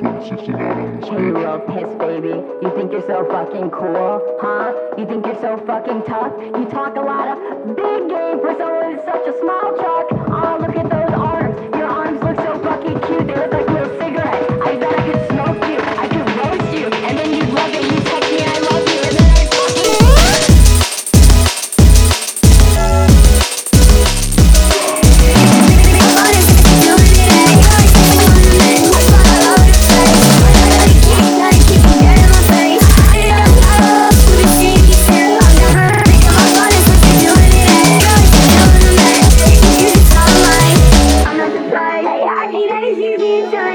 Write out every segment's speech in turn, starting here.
Code 69 on this Hey, you bitch. little piss baby. You think you're so fucking cool, huh? You think you're so fucking tough? You talk a lot of big game for someone with such a small truck.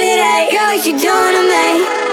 holiday. Girl, you doing to me?